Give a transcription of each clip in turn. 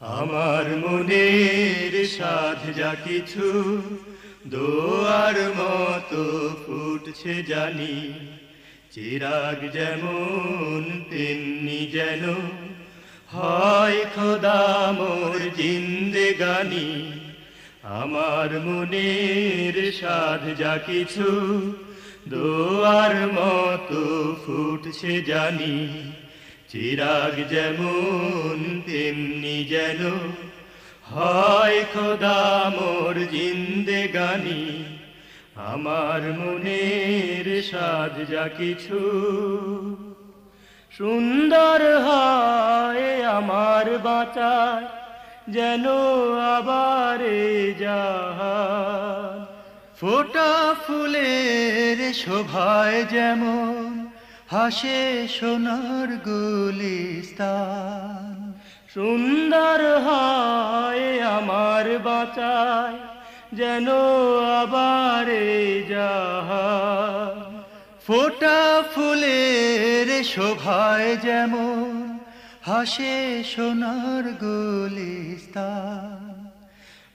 আমার মনের সাধ যা কিছু, দোয়ার মতো ফুটছে জানি। চিরাগ যেমন, তেমনি যেন হয় খোদা মোর জিন্দেগানি আমার মনের সাধ যা কিছু, দোয়ার মতো ফুটছে জানি। চিরাগ যেমন, তেমনি যেন হয় খোদা মোর জিন্দেগানি। আমার মনের সাজ যা কিছু সুন্দর হয় আমার বাঁচায়, যেন আবার যাহা ফোটা ফুলের শোভায় যেমন হাসে সোনার গুলিস্তান। সুন্দর হয় আমার বাঁচায় যেন আবার যাহা ফোটা ফুলের শোভায় যেমন হাসে সোনার গুলিস্তান।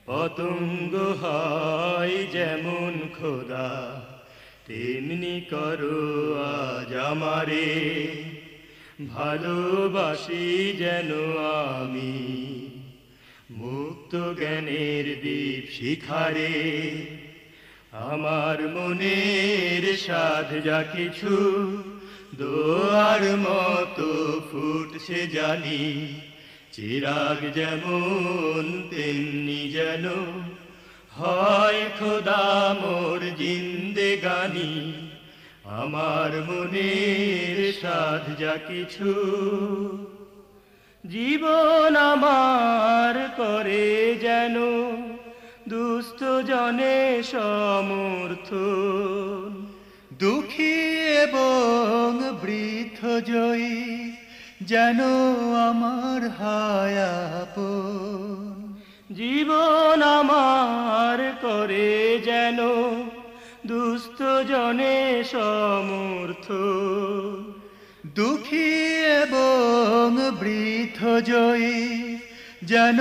পতঙ্গ হয় যেমন খোদা তেমনি করো আজ আমারে। ভালোবাসি যেন আমি। মুক্ত জ্ঞানের দ্বীপ শিখারে। আমার মনের সাধ যা কিছু দোয়ার মতো ফুটছে জানি। চিরাগ যেমন, তেমনি যেন হয় খোদা মোর জিন্দেগানি আমার মনের সাধ যা কিছু। জীবন আমার করে যেন দুস্থ জনে সমর্থন দুঃখী এবং বৃদ্ধ জয়ী যেন আমার হায়াপন জীবন আমার করে যেন দুস্থ জনে সমর্থ। দুঃখী এবং বৃদ্ধ জয়ী যেন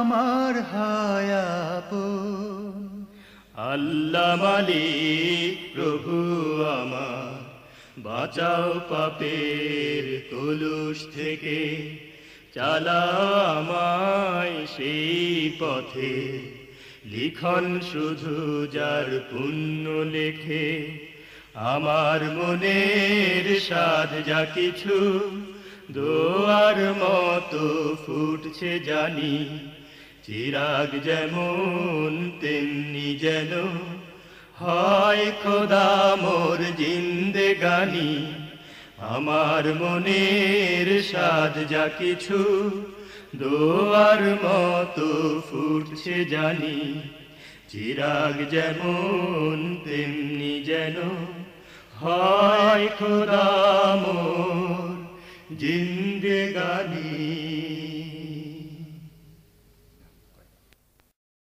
আমার হায়াপন আল্লাহ মালিক, প্রভু আমার, বাঁচাও পাপের কলুষ থেকে। চালাও আমায় সেই পথে। লিখন শুধু যার পুণ্য লেখে, আমার মনের সাধ যা কিছু, দোয়ার মতো ফুটছে জানি। চিরাগ যেমন তেমনি যেন হয় খোদা মোর জিন্দে জিন্দেগানি আমার মনের সাদ যা কিছু, দোয়ার মতো ফুটছে জানি। চিরাগ যেমন, তেমনি যেন হয় খোদা মোর জিন্দেগানি।